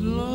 slow.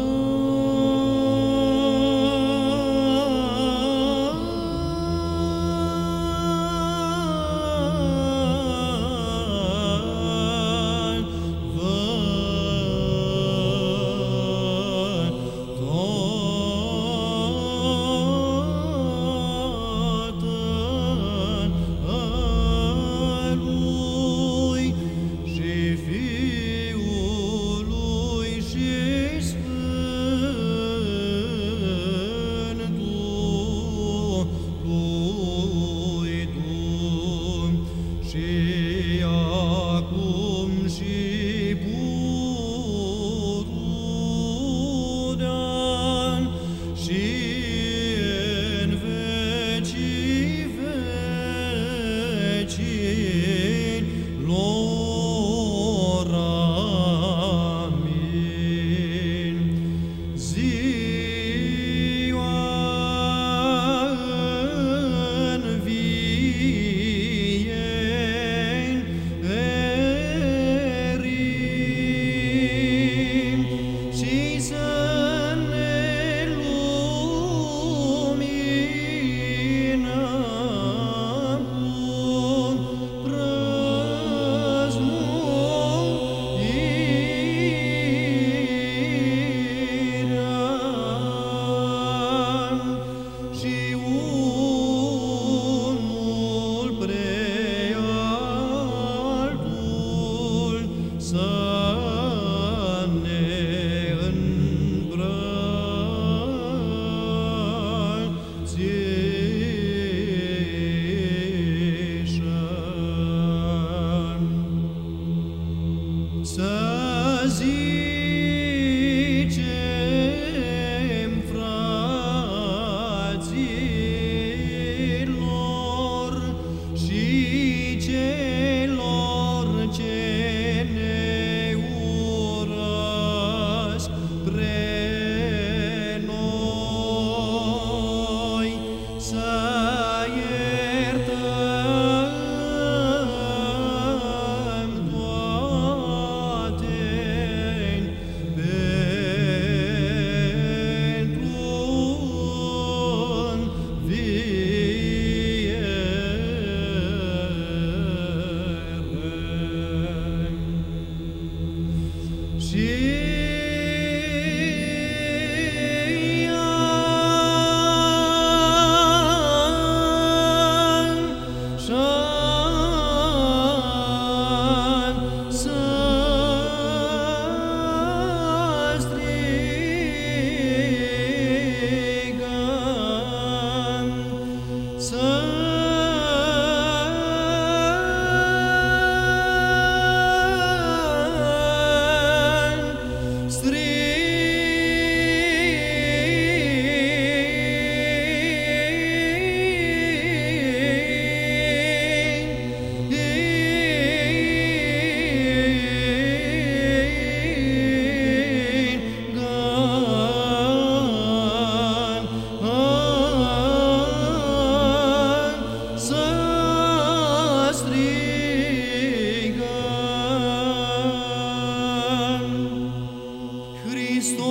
Sazi. ti.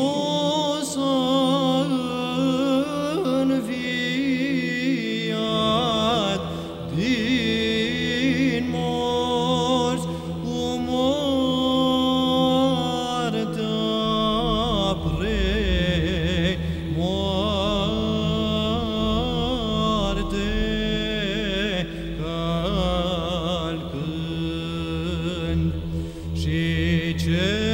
Hristos a din morți cu moartea pre-moarte calcând și ce?